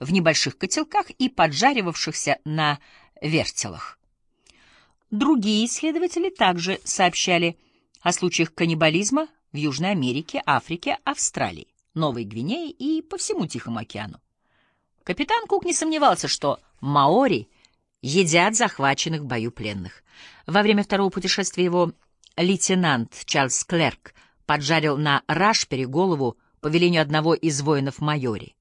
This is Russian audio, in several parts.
в небольших котелках и поджаривавшихся на вертелах. Другие исследователи также сообщали о случаях каннибализма в Южной Америке, Африке, Австралии, Новой Гвинее и по всему Тихому океану. Капитан Кук не сомневался, что маори едят захваченных в бою пленных. Во время второго путешествия его лейтенант Чарльз Клерк поджарил на рашпере голову по велению одного из воинов майори.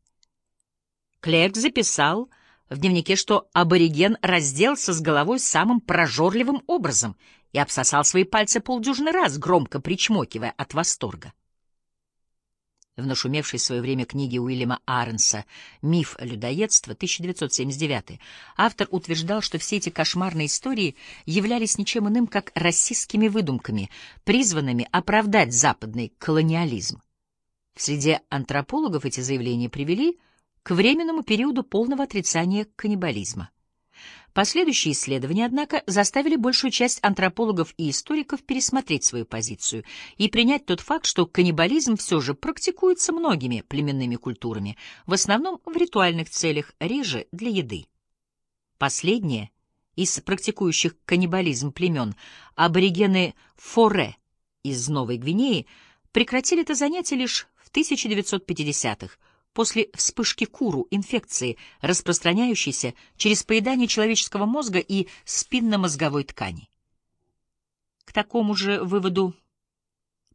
Клерк записал в дневнике, что абориген разделся с головой самым прожорливым образом и обсосал свои пальцы полдюжины раз, громко причмокивая от восторга. В нашумевшей в свое время книге Уильяма Арнса «Миф людоедства» 1979 автор утверждал, что все эти кошмарные истории являлись ничем иным, как расистскими выдумками, призванными оправдать западный колониализм. В среде антропологов эти заявления привели к временному периоду полного отрицания каннибализма. Последующие исследования, однако, заставили большую часть антропологов и историков пересмотреть свою позицию и принять тот факт, что каннибализм все же практикуется многими племенными культурами, в основном в ритуальных целях, реже для еды. Последние из практикующих каннибализм племен, аборигены Форе из Новой Гвинеи, прекратили это занятие лишь в 1950-х, после вспышки куру, инфекции, распространяющейся через поедание человеческого мозга и спинномозговой ткани. К такому же выводу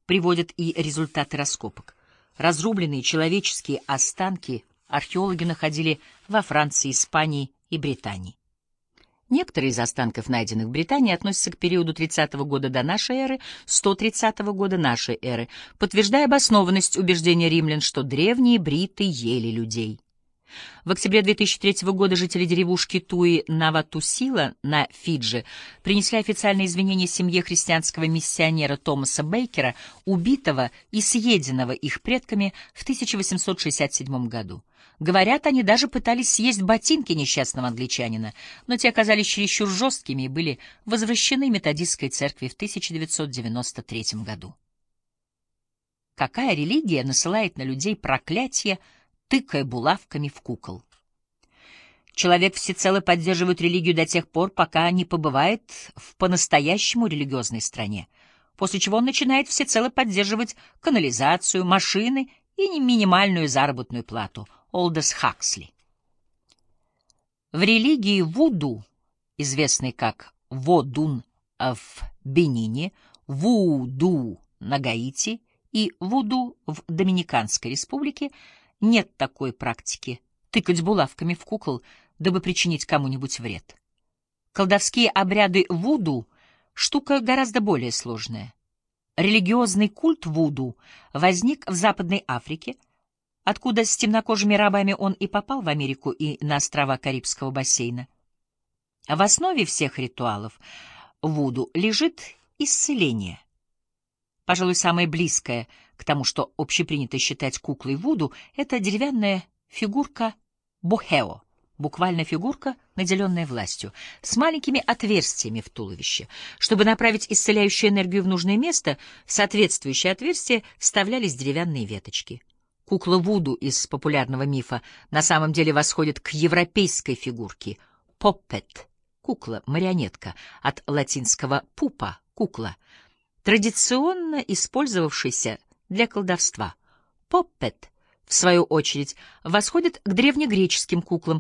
приводят и результаты раскопок. Разрубленные человеческие останки археологи находили во Франции, Испании и Британии. Некоторые из останков, найденных в Британии, относятся к периоду 30 -го года до нашей эры, 130 -го года нашей эры, подтверждая обоснованность убеждения римлян, что древние бриты ели людей. В октябре 2003 года жители деревушки Туи Наватусила на Фиджи принесли официальные извинения семье христианского миссионера Томаса Бейкера, убитого и съеденного их предками в 1867 году. Говорят, они даже пытались съесть ботинки несчастного англичанина, но те оказались чересчур жесткими и были возвращены методистской церкви в 1993 году. Какая религия насылает на людей проклятие, тыкая булавками в кукол? Человек всецело поддерживает религию до тех пор, пока не побывает в по-настоящему религиозной стране, после чего он начинает всецело поддерживать канализацию, машины и минимальную заработную плату — Олдес Хаксли. В религии Вуду, известной как Водун в Бенине, Вуду на Гаити и Вуду в Доминиканской республике, нет такой практики тыкать булавками в кукол, дабы причинить кому-нибудь вред. Колдовские обряды Вуду — штука гораздо более сложная. Религиозный культ Вуду возник в Западной Африке — откуда с темнокожими рабами он и попал в Америку и на острова Карибского бассейна. В основе всех ритуалов Вуду лежит исцеление. Пожалуй, самое близкое к тому, что общепринято считать куклой Вуду, это деревянная фигурка Бохео, буквально фигурка, наделенная властью, с маленькими отверстиями в туловище. Чтобы направить исцеляющую энергию в нужное место, в соответствующее отверстие вставлялись деревянные веточки — Кукла Вуду из популярного мифа на самом деле восходит к европейской фигурке — поппет, кукла-марионетка, от латинского «пупа» — кукла, традиционно использовавшийся для колдовства. Поппет, в свою очередь, восходит к древнегреческим куклам,